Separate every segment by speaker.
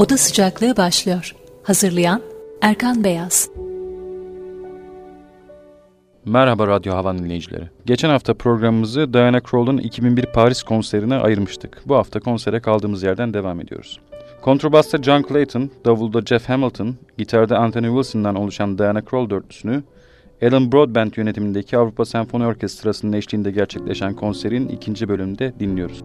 Speaker 1: Oda Sıcaklığı başlıyor. Hazırlayan Erkan Beyaz.
Speaker 2: Merhaba Radyo Havan dinleyicileri. Geçen hafta programımızı Diana Krall'un 2001 Paris konserine ayırmıştık. Bu hafta konsere kaldığımız yerden devam ediyoruz. Kontrabasta John Clayton, davulda Jeff Hamilton, gitarda Anthony Wilson'dan oluşan Diana Krall dörtlüsünü, Alan Broadbent yönetimindeki Avrupa Senfoni Orkestrası'nın eşliğinde gerçekleşen konserin ikinci bölümünde dinliyoruz.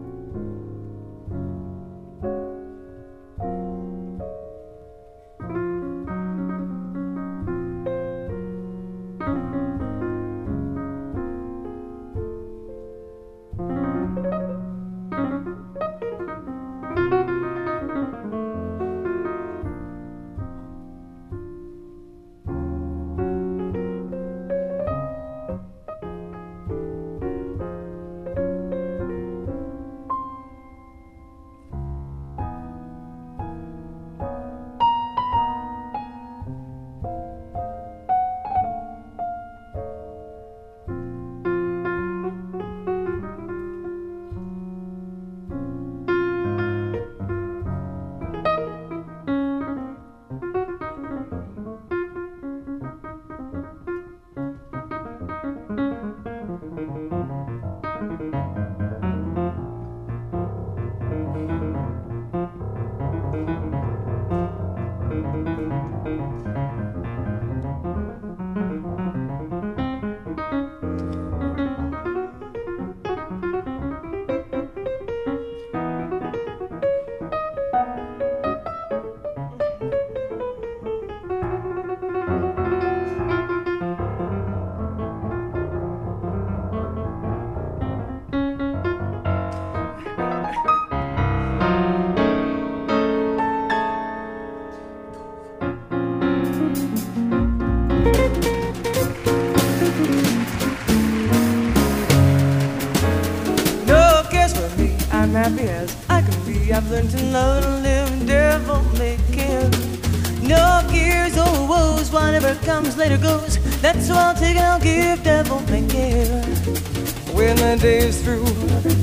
Speaker 3: Happy as I can be. I've learned to love and live devil may care. No gears or woes, whatever comes later goes. That's what I'll take and I'll give devil may care. When the day is through,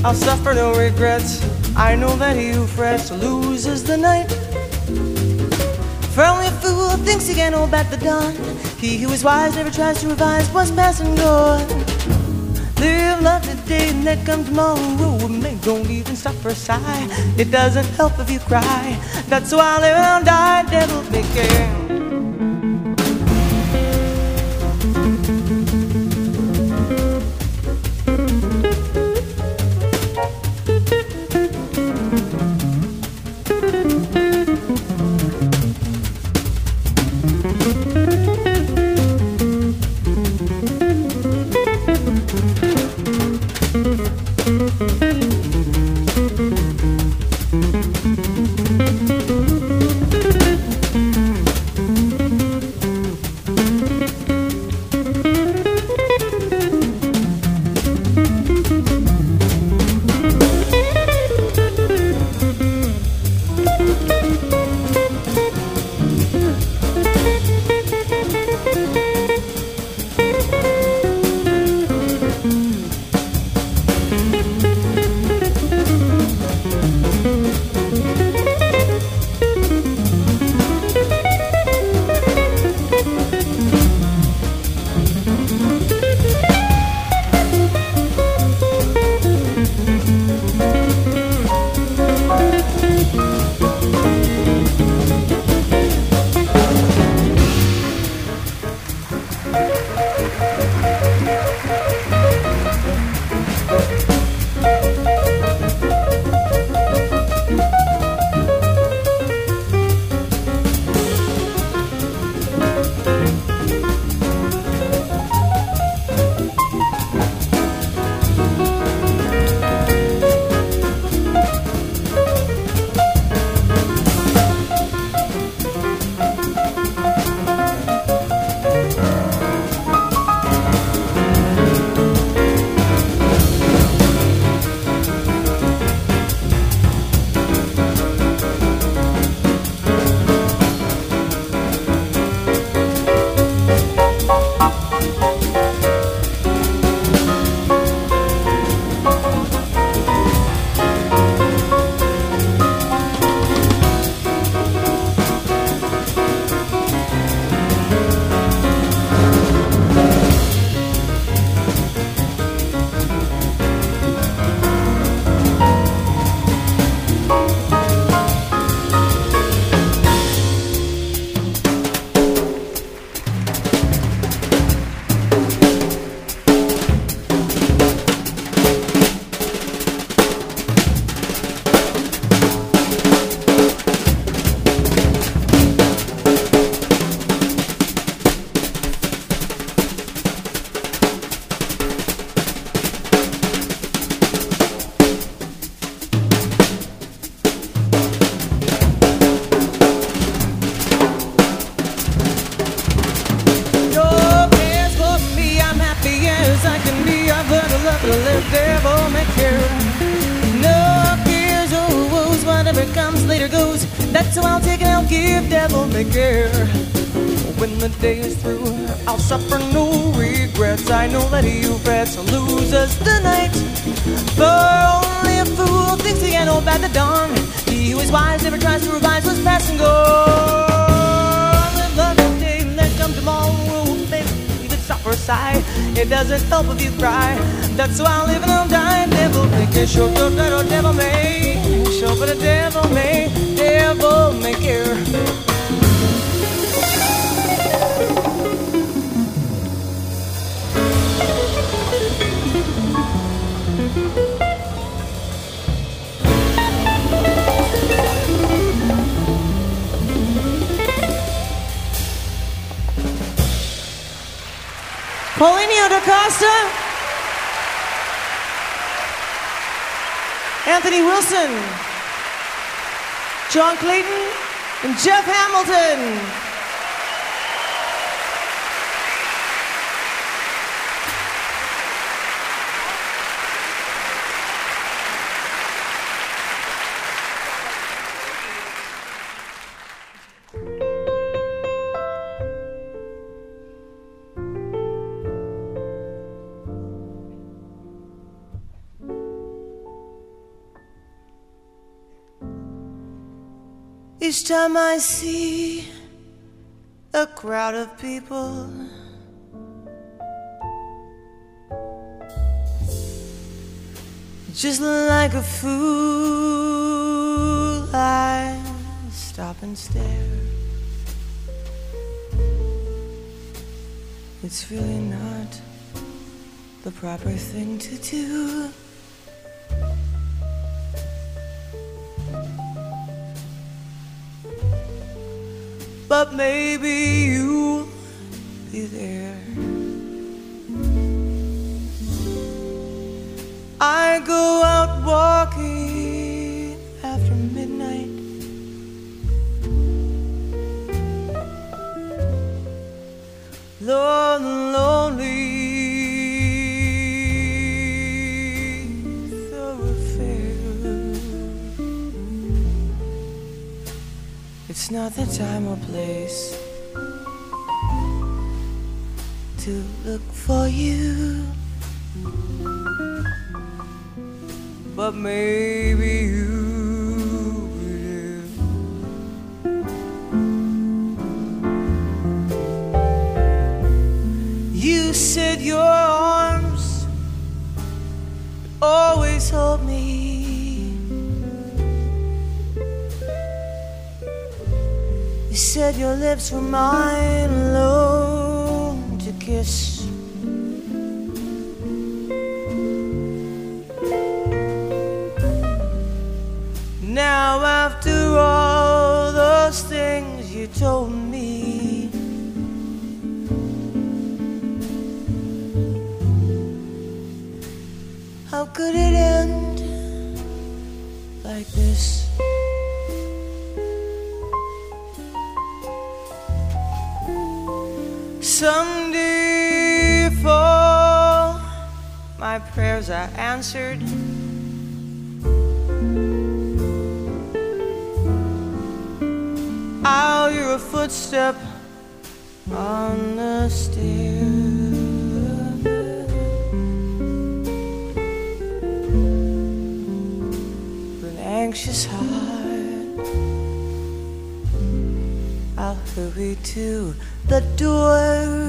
Speaker 3: I'll suffer no regrets. I know that he who frets loses the night. For only a fool thinks he can hold back the dawn. He who is wise never tries to revise what's past and gone. Live love today and let come tomorrow. Man, don't even stop for a sigh. It doesn't help if you cry. That's why I live and die, devil may care. It doesn't help if you cry. That's why I'm living on die. Devil make it short, the little devil may. Show for the devil may. Devil may care. Paulinho da Costa, Anthony Wilson, John Clayton, and Jeff Hamilton. Each time I see a crowd of people, just like a fool, I stop and stare. It's really not the proper thing to do. But maybe you'll be there. I go not the time or place to look for you. But maybe you said your lips were mine alone to kiss. Now, after all those things you told me, how could it end my prayers are uh, answered. I'll hear a footstep on the stair. An anxious heart, I'll hurry to the door.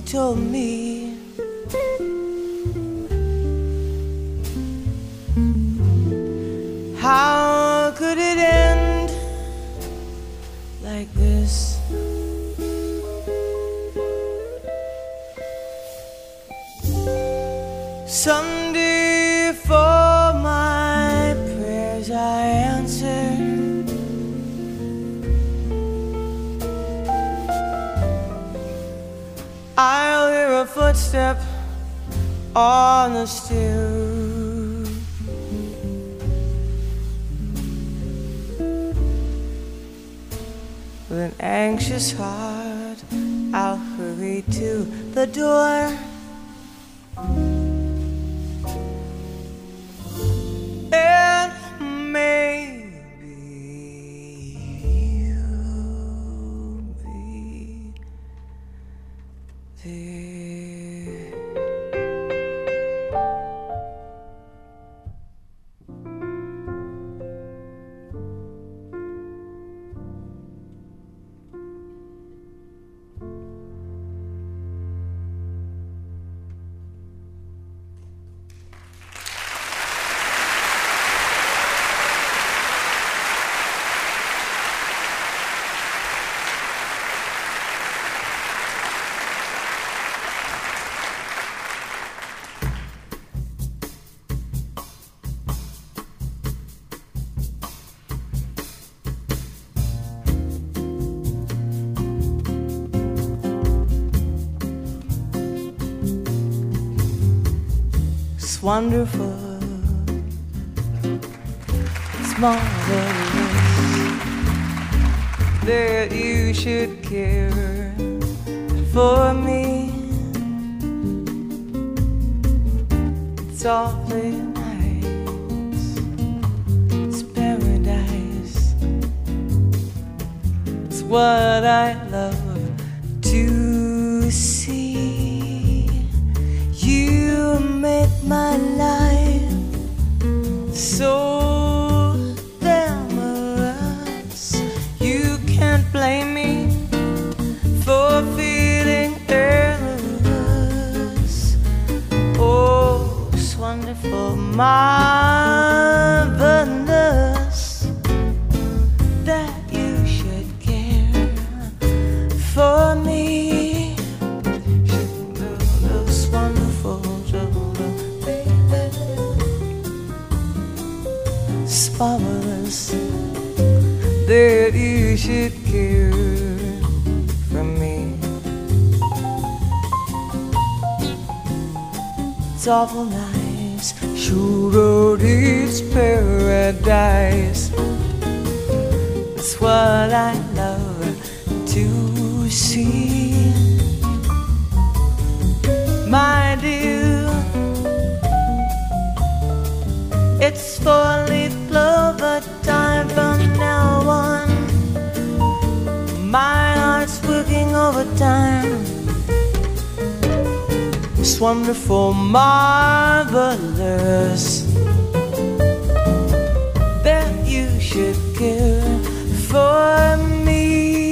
Speaker 3: you told me footstep on the stairs. With an anxious heart, I'll hurry to the door. wonderful, it's marvelous that you should care for me. It's awfully nice, it's paradise, it's what I of a time It's wonderful, marvelous That you should care for me.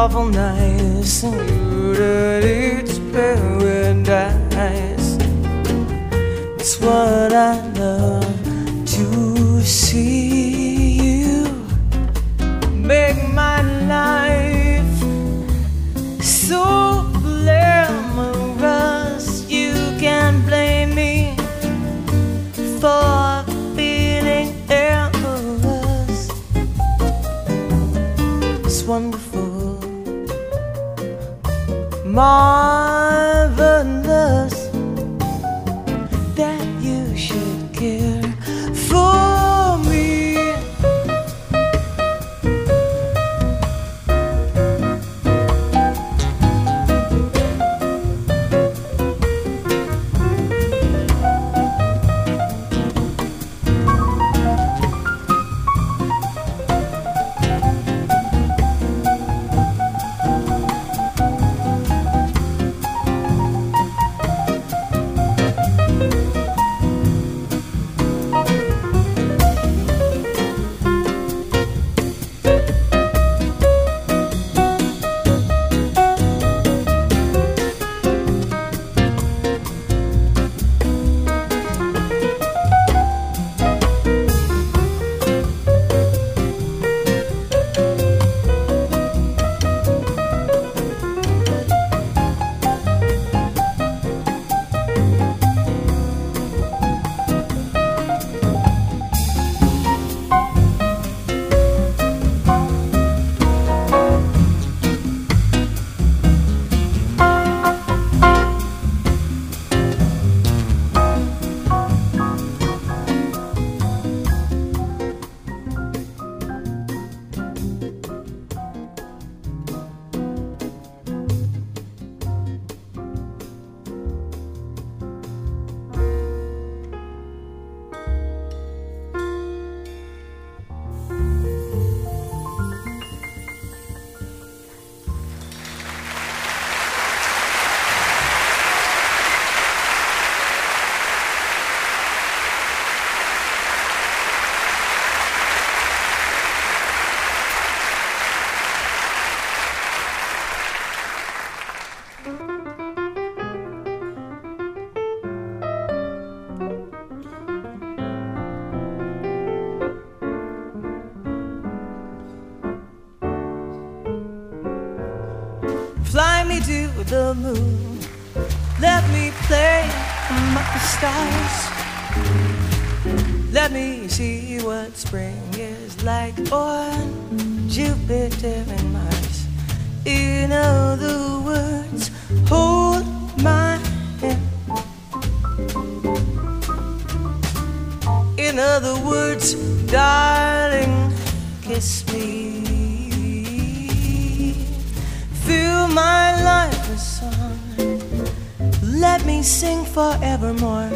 Speaker 3: Awful nice and that it's. Moon. Let me play among the stars. Let me see what spring is like on Jupiter and Mars. In other words, hold my hand. In other words, darling, kiss me. Fill my life let me sing forevermore.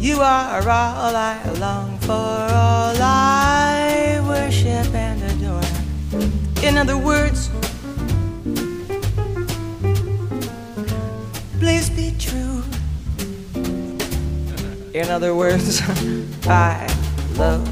Speaker 3: You are all I long for, all I worship and adore. In other words, please be true. In other words, I love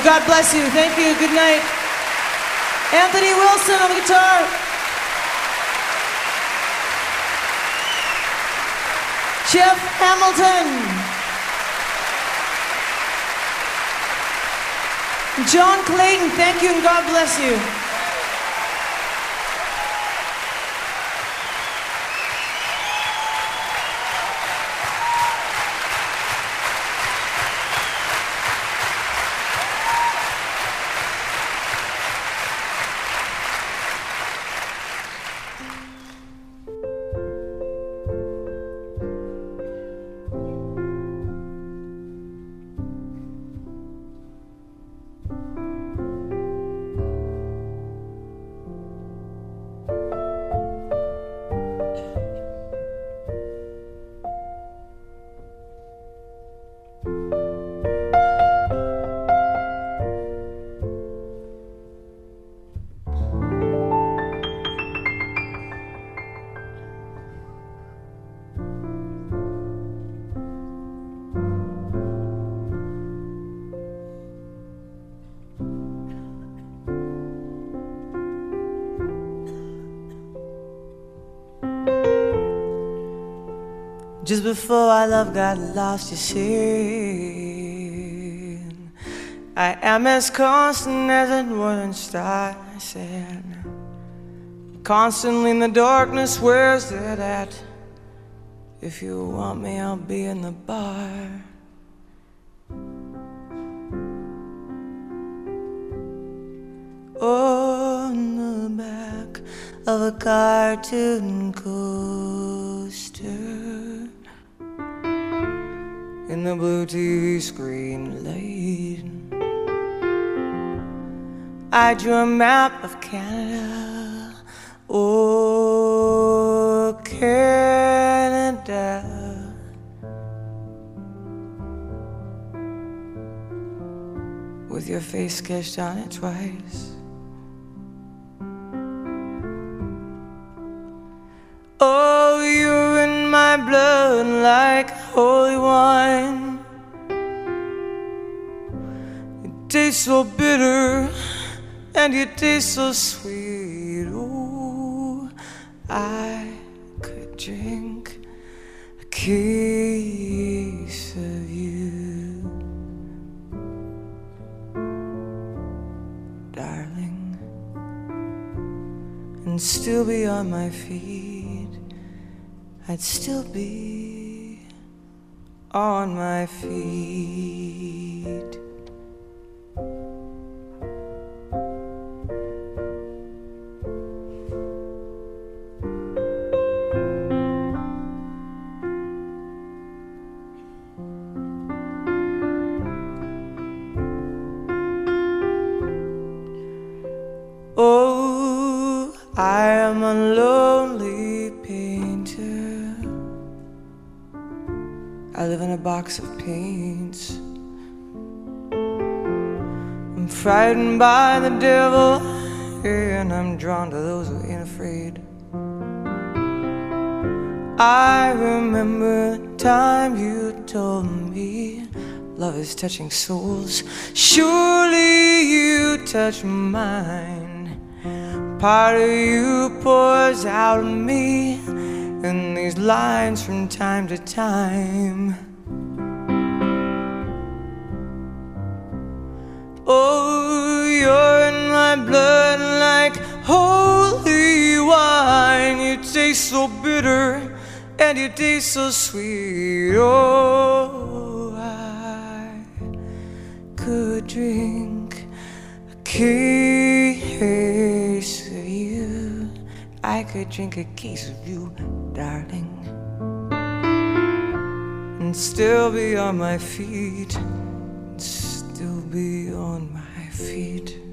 Speaker 3: you. God bless you. Thank you. Good night. Anthony Wilson on the guitar. Jeff Hamilton. John Clayton, thank you and God bless you. Just before our love got lost, you see, I am as constant as a northern star. I said, constantly in the darkness, where's it at? If you want me, I'll be in the bar. On the back of a cartoon coaster TV screen light. I drew a map of Canada. Oh, Canada. With your face sketched on it twice. Oh, you're in my blood like holy wine. Taste so bitter and you taste so sweet. Oh, I could drink a case of you, darling, and still be on my feet. I'd still be on my feet. I am a lonely painter. I live in a box of paints. I'm frightened by the devil, and I'm drawn to those who ain't afraid. I remember the time you told me love is touching souls. Surely you touch mine. Part of you pours out of me. in these lines from time to time. Oh, you're in my blood like holy wine. You taste so bitter and you taste so sweet. Oh, I could drink a you. I could drink a case of you, darling, and still be on my feet still be on my feet.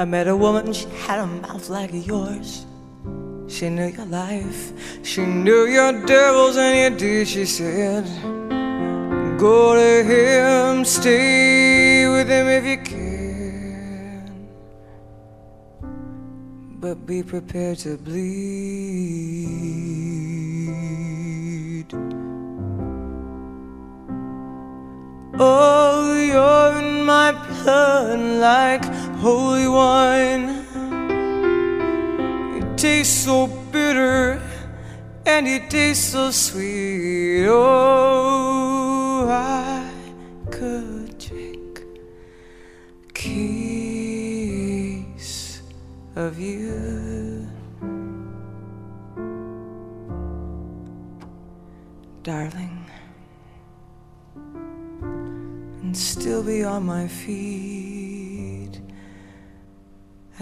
Speaker 3: I met a woman, she had a mouth like yours. She knew your life, she knew your devils and your deeds. She said, Go to him, stay with him if you can. But be prepared to bleed. Oh, you're in my blood like holy wine. It tastes so bitter and it tastes so sweet. Oh, I could drink a case of you. Darling, and still be on my feet.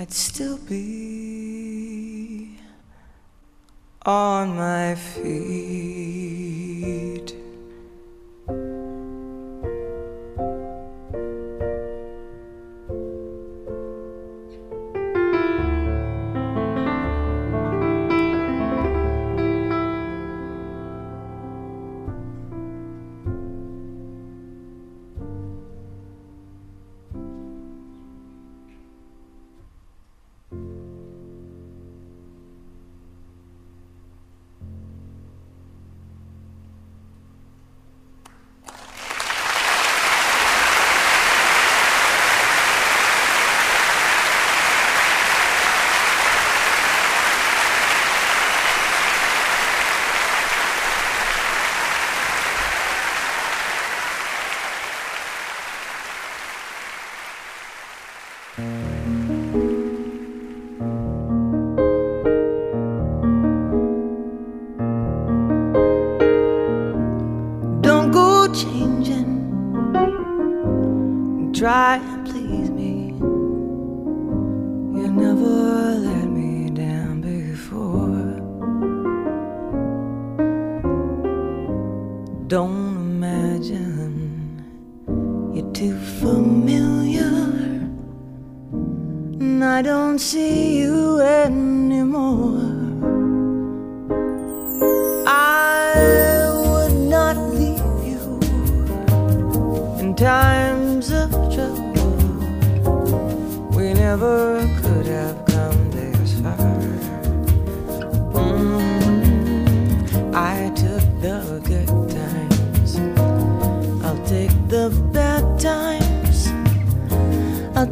Speaker 3: I'd still be on my feet.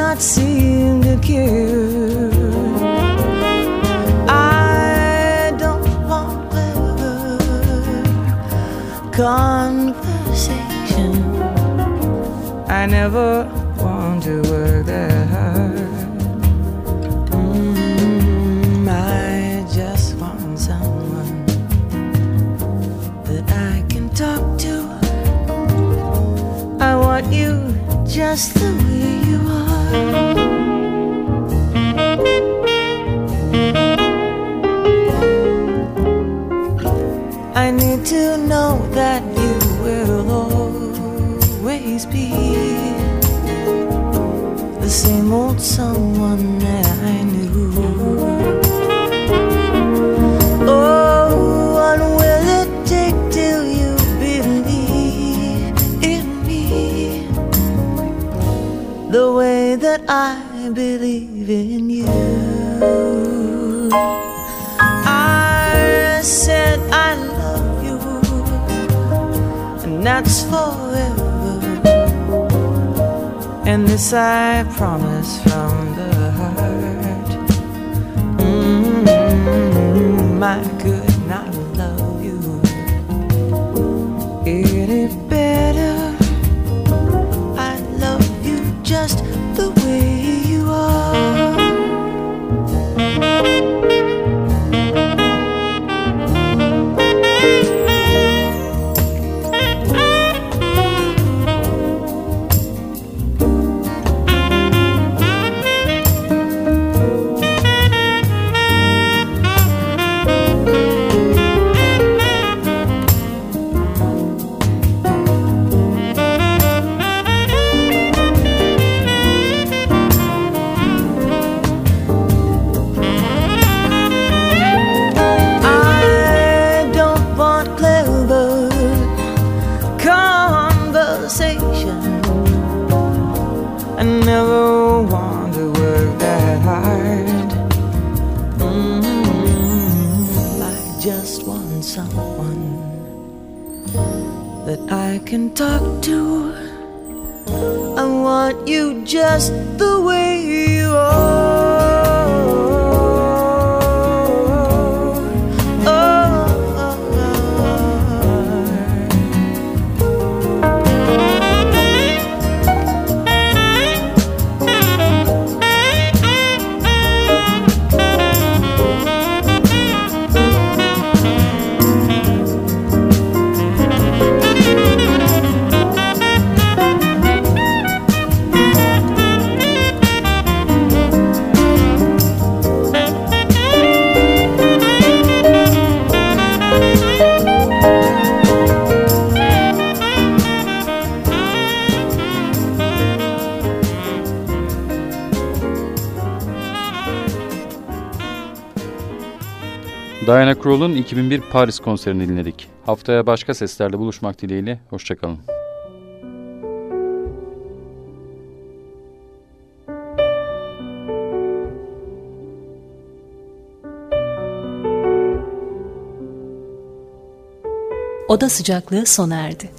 Speaker 3: not seem to care. I don't want clever conversation. I never want to work there. Yes, I promise from the heart. Mm -hmm, my good.
Speaker 2: Diana Krall'un 2001 Paris konserini dinledik. Haftaya başka seslerle buluşmak dileğiyle, hoşçakalın.
Speaker 1: Oda sıcaklığı sona erdi.